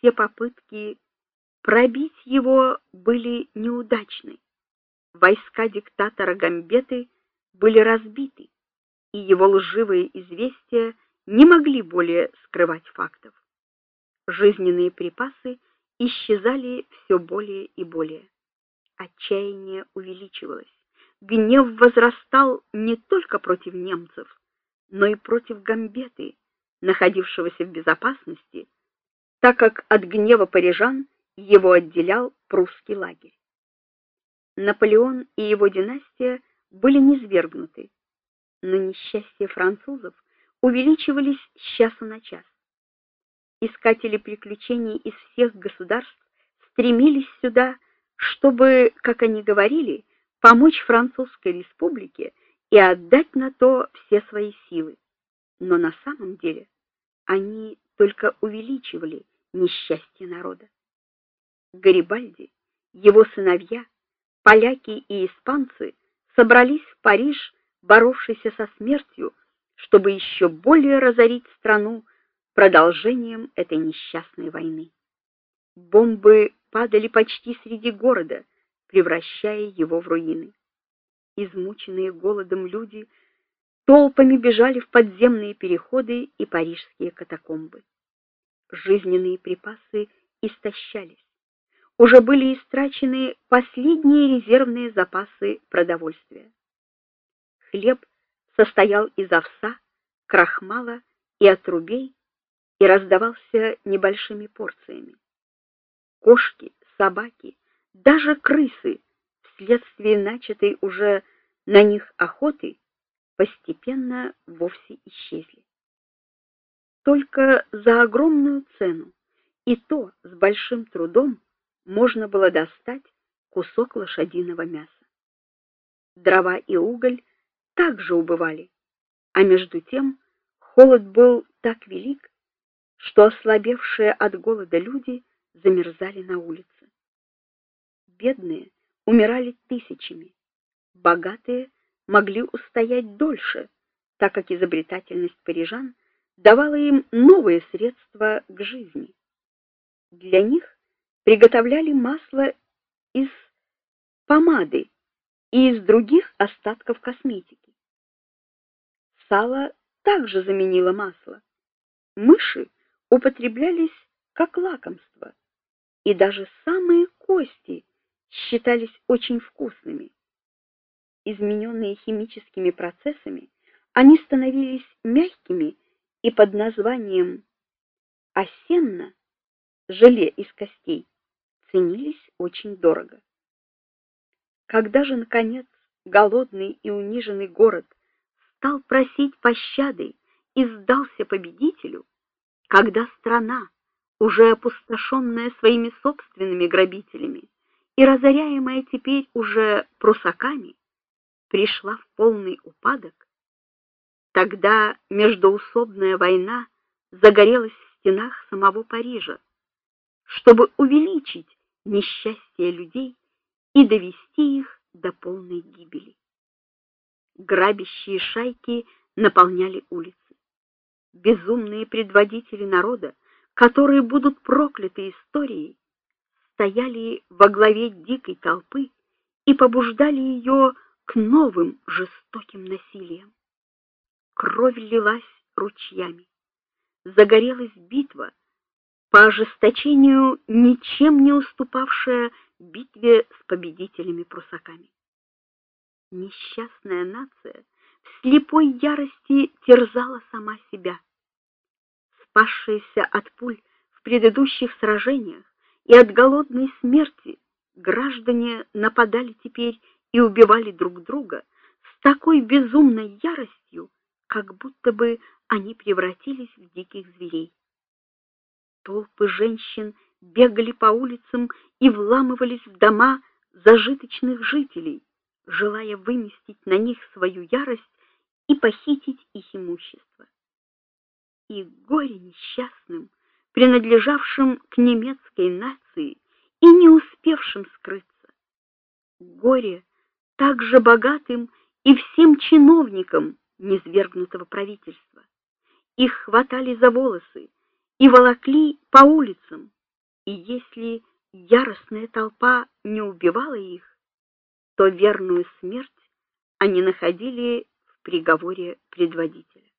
все попытки пробить его были неудачны. Войска диктатора Гамбеты были разбиты, и его лживые известия не могли более скрывать фактов. Жизненные припасы исчезали все более и более. Отчаяние увеличивалось. Гнев возрастал не только против немцев, но и против Гамбеты, находившегося в безопасности, так как от гнева парижан его отделял прусский лагерь. Наполеон и его династия были низвергнуты, но несчастья французов увеличивались с часа на час. Искатели приключений из всех государств стремились сюда, чтобы, как они говорили, помочь французской республике и отдать на то все свои силы. Но на самом деле они только увеличивали несчастье народа. Гарибальди, его сыновья, поляки и испанцы собрались в Париж, боровшийся со смертью, чтобы еще более разорить страну продолжением этой несчастной войны. Бомбы падали почти среди города, превращая его в руины. Измученные голодом люди толпами бежали в подземные переходы и парижские катакомбы. Жизненные припасы истощались. Уже были истрачены последние резервные запасы продовольствия. Хлеб состоял из овса, крахмала и отрубей и раздавался небольшими порциями. Кошки, собаки, даже крысы вследствие начатой уже на них охоты постепенно вовсе исчезли. Только за огромную цену, и то с большим трудом, можно было достать кусок лошадиного мяса. Дрова и уголь также убывали, а между тем холод был так велик, что ослабевшие от голода люди замерзали на улице. Бедные умирали тысячами, богатые могли устоять дольше, так как изобретательность парижан давала им новые средства к жизни. Для них приготовляли масло из помады и из других остатков косметики. Сало также заменило масло. Мыши употреблялись как лакомство, и даже самые кости считались очень вкусными. Измененные химическими процессами, они становились мягкими и под названием осенна желе из костей ценились очень дорого. Когда же наконец голодный и униженный город стал просить пощады и сдался победителю, когда страна, уже опустошенная своими собственными грабителями и разоряемая теперь уже прусаками, пришла в полный упадок, тогда междоусобная война загорелась в стенах самого Парижа, чтобы увеличить несчастье людей и довести их до полной гибели. Грабящие шайки наполняли улицы. Безумные предводители народа, которые будут прокляты историей, стояли во главе дикой толпы и побуждали ее к новым жестоким насилиям. Кровь лилась ручьями. Загорелась битва, по ожесточению ничем не уступавшая битве с победителями-прусаками. Несчастная нация в слепой ярости терзала сама себя. Спасшиеся от пуль в предыдущих сражениях и от голодной смерти, граждане нападали теперь и убивали друг друга с такой безумной яростью, как будто бы они превратились в диких зверей. Толпы женщин бегали по улицам и вламывались в дома зажиточных жителей, желая выместить на них свою ярость и похитить их имущество. И горе несчастным, принадлежавшим к немецкой нации и не успевшим скрыться. Горе также богатым и всем чиновникам низвергнутого правительства. Их хватали за волосы, и волокли по улицам, И если яростная толпа не убивала их, то верную смерть они находили в приговоре предводителя.